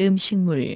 음식물